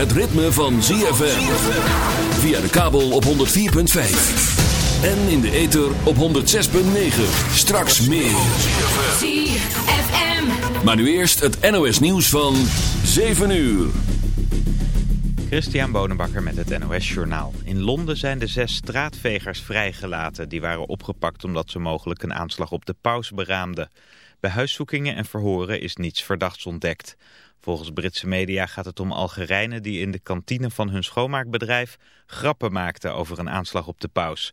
het ritme van ZFM. Via de kabel op 104.5. En in de ether op 106.9. Straks meer. ZFM. Maar nu eerst het NOS nieuws van 7 uur. Christian Bonenbakker met het NOS Journaal. In Londen zijn de zes straatvegers vrijgelaten. Die waren opgepakt omdat ze mogelijk een aanslag op de paus beraamden. Bij huiszoekingen en verhoren is niets verdachts ontdekt. Volgens Britse media gaat het om Algerijnen die in de kantine van hun schoonmaakbedrijf grappen maakten over een aanslag op de paus.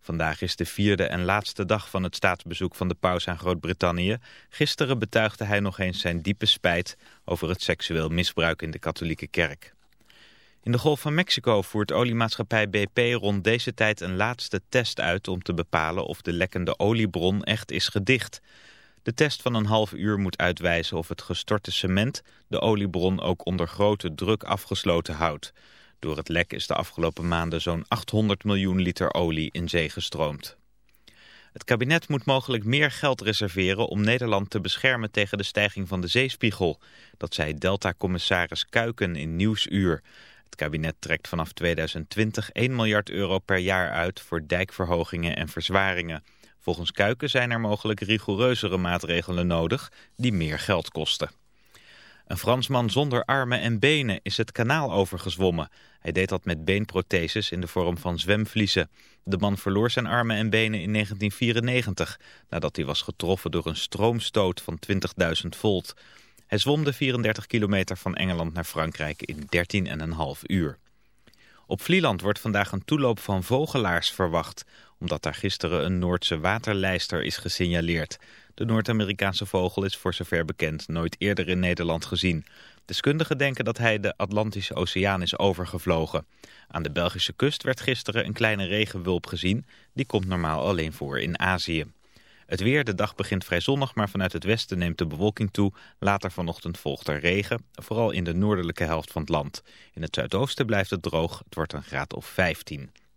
Vandaag is de vierde en laatste dag van het staatsbezoek van de paus aan Groot-Brittannië. Gisteren betuigde hij nog eens zijn diepe spijt over het seksueel misbruik in de katholieke kerk. In de Golf van Mexico voert oliemaatschappij BP rond deze tijd een laatste test uit om te bepalen of de lekkende oliebron echt is gedicht. De test van een half uur moet uitwijzen of het gestorte cement de oliebron ook onder grote druk afgesloten houdt. Door het lek is de afgelopen maanden zo'n 800 miljoen liter olie in zee gestroomd. Het kabinet moet mogelijk meer geld reserveren om Nederland te beschermen tegen de stijging van de zeespiegel. Dat zei Delta-commissaris Kuiken in Nieuwsuur. Het kabinet trekt vanaf 2020 1 miljard euro per jaar uit voor dijkverhogingen en verzwaringen. Volgens Kuiken zijn er mogelijk rigoureuzere maatregelen nodig die meer geld kosten. Een Fransman zonder armen en benen is het kanaal overgezwommen. Hij deed dat met beenprotheses in de vorm van zwemvliezen. De man verloor zijn armen en benen in 1994... nadat hij was getroffen door een stroomstoot van 20.000 volt. Hij zwom de 34 kilometer van Engeland naar Frankrijk in 13,5 uur. Op Vlieland wordt vandaag een toeloop van vogelaars verwacht... omdat daar gisteren een Noordse waterlijster is gesignaleerd. De Noord-Amerikaanse vogel is voor zover bekend nooit eerder in Nederland gezien. Deskundigen denken dat hij de Atlantische Oceaan is overgevlogen. Aan de Belgische kust werd gisteren een kleine regenwulp gezien. Die komt normaal alleen voor in Azië. Het weer, de dag begint vrij zonnig, maar vanuit het westen neemt de bewolking toe. Later vanochtend volgt er regen, vooral in de noordelijke helft van het land. In het zuidoosten blijft het droog, het wordt een graad of 15.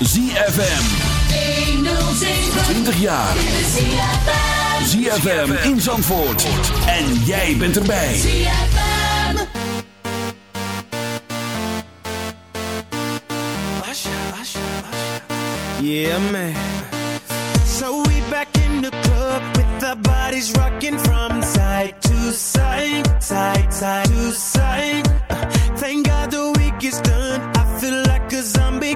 is ZFM. 20 jaar. ZFM in Zandvoort. En jij bent erbij. ZFM. Yeah, man. So we back in the club with the bodies rocking from side to side, side, side to side. Uh, thank God the week is done. I feel like a zombie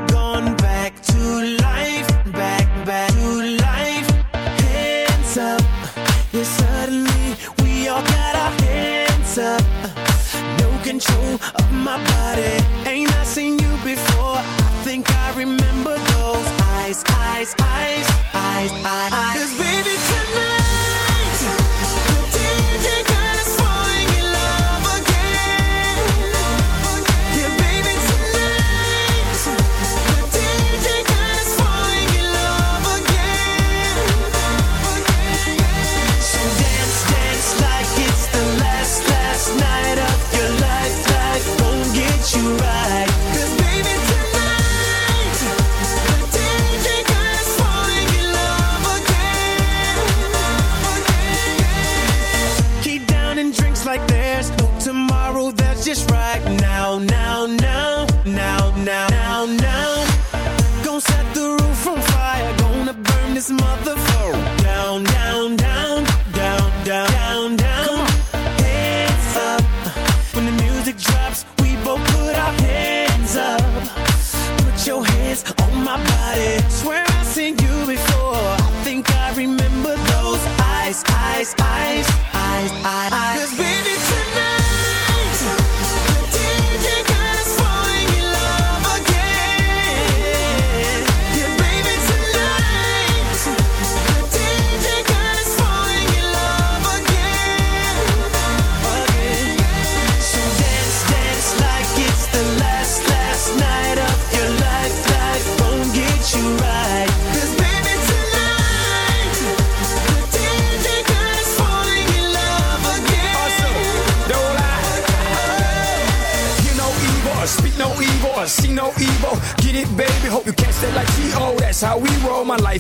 body.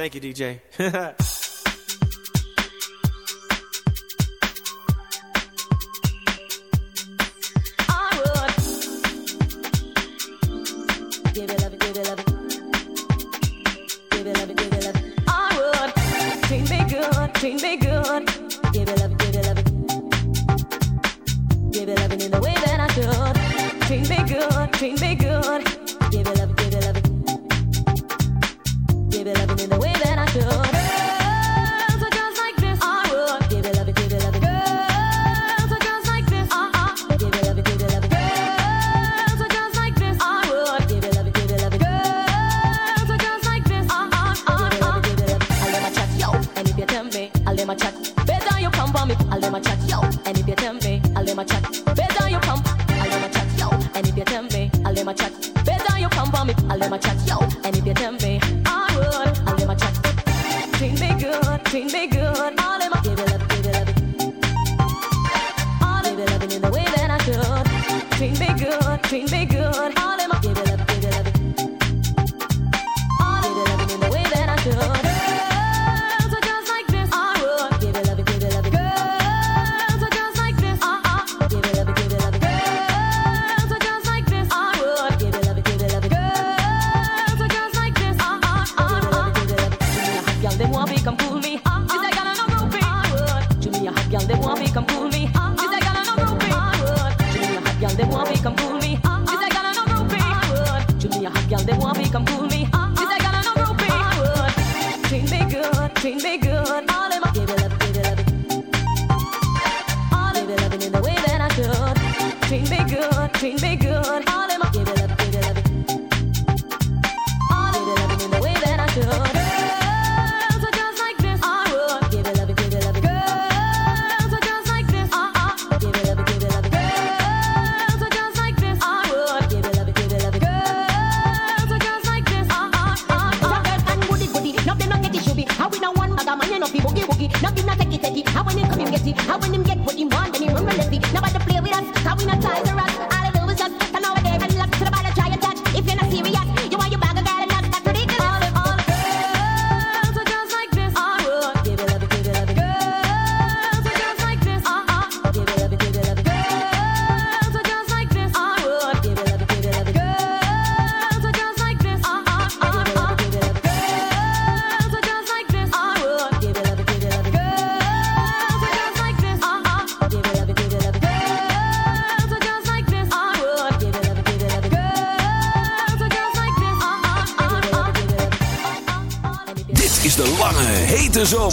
Thank you, DJ. Come on.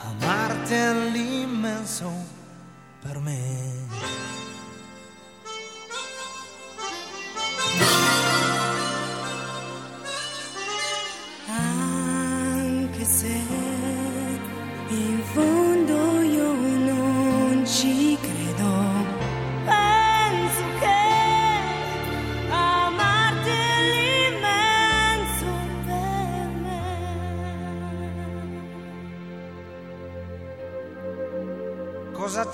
Amarte è l'immenso per me.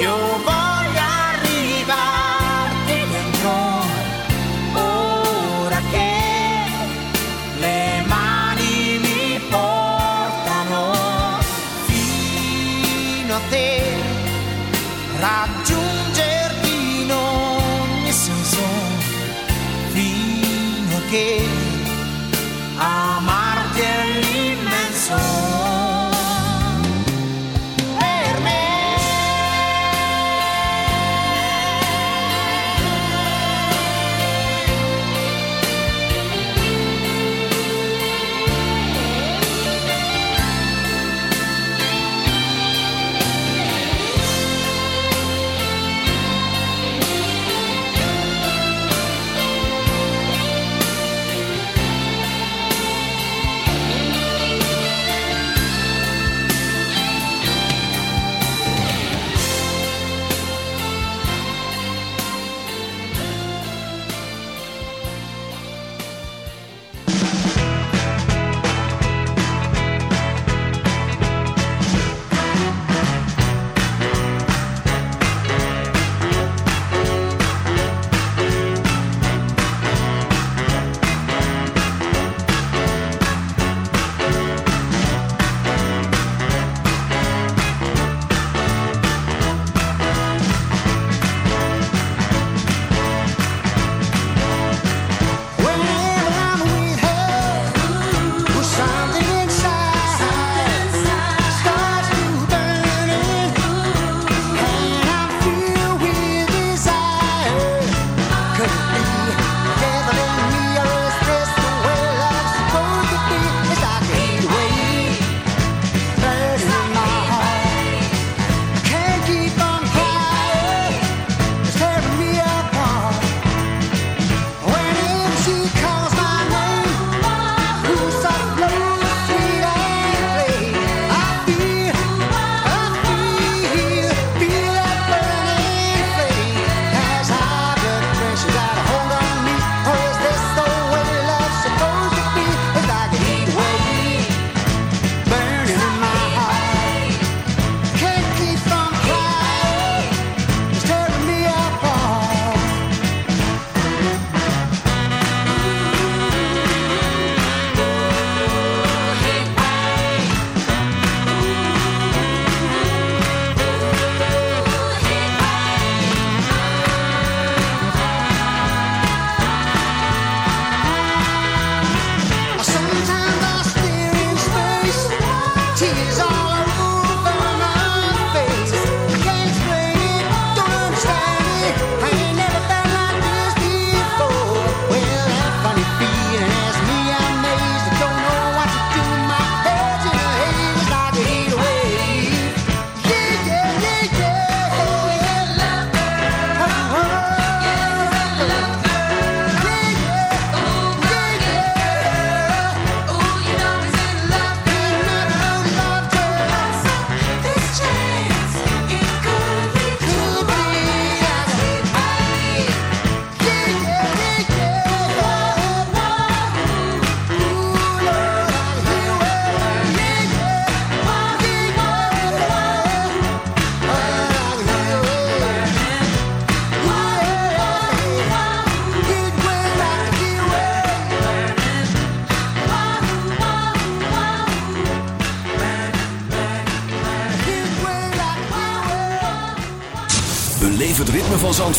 有吧。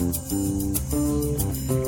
Música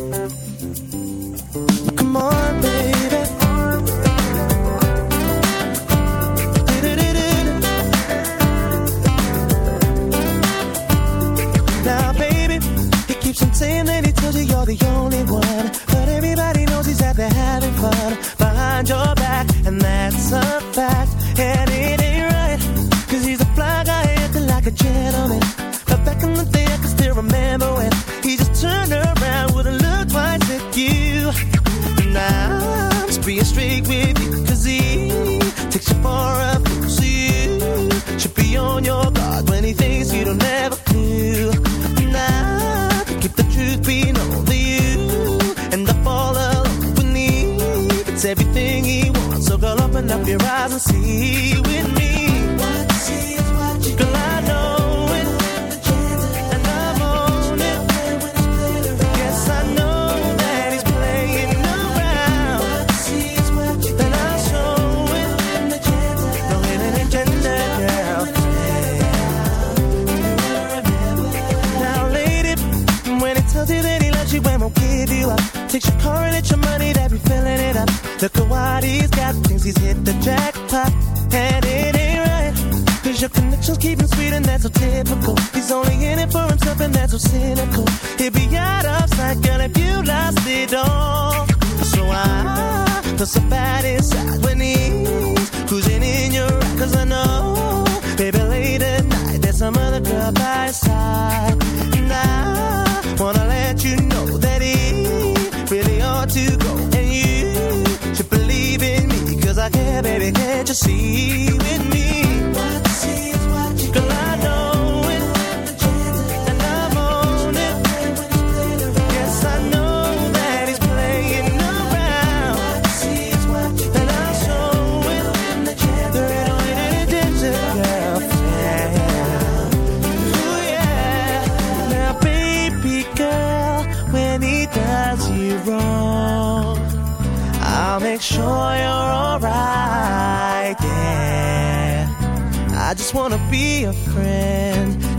See with me.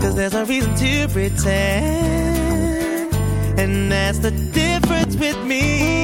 Cause there's no reason to pretend. And that's the difference with me.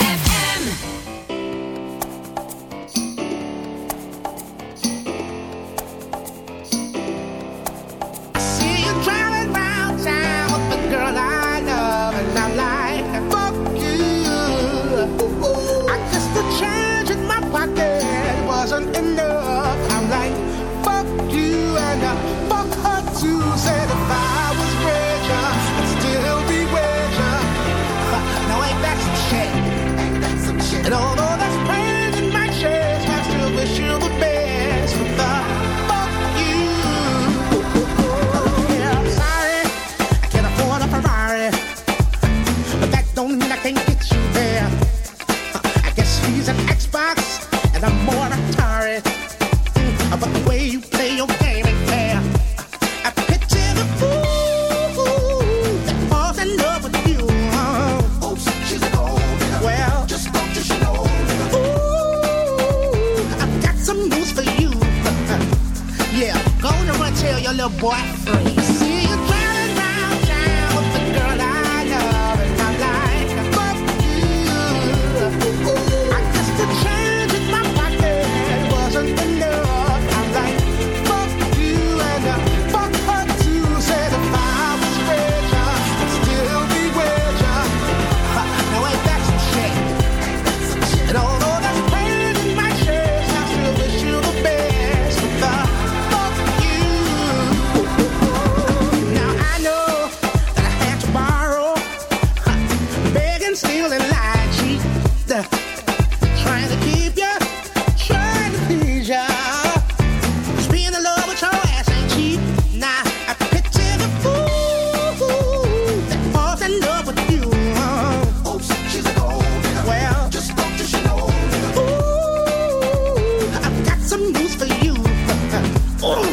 news for you. oh,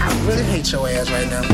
I really hate your ass right now.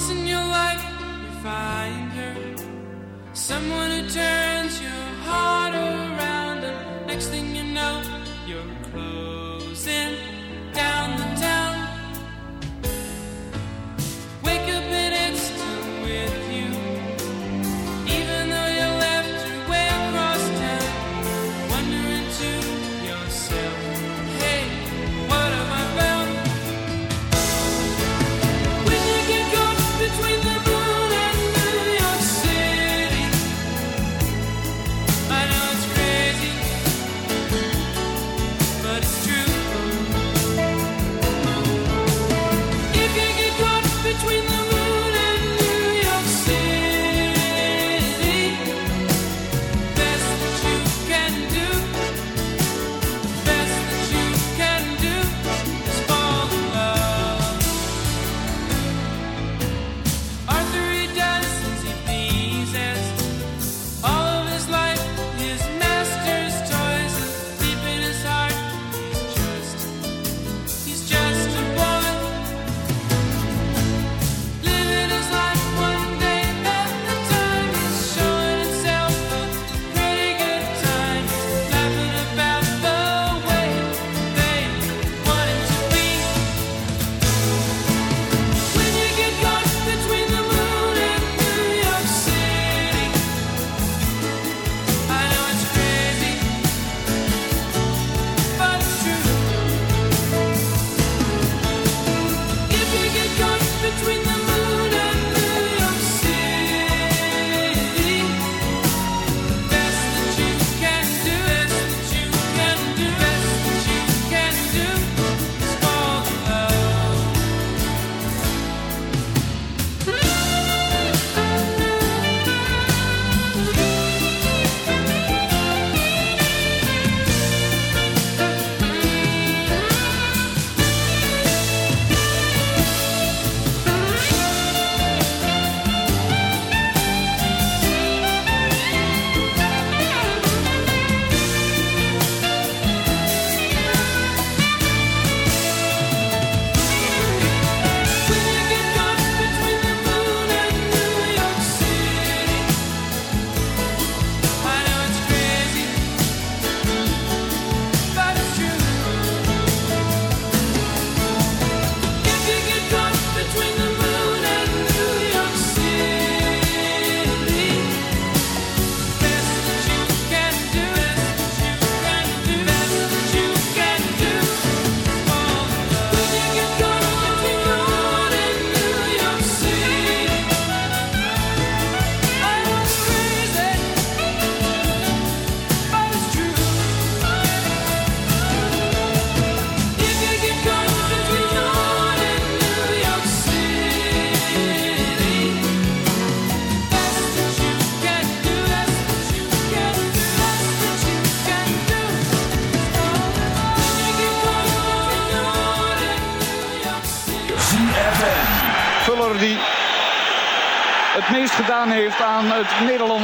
Once in your life, you find her, someone to turn.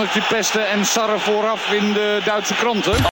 natuurlijk pesten en sarren vooraf in de Duitse kranten.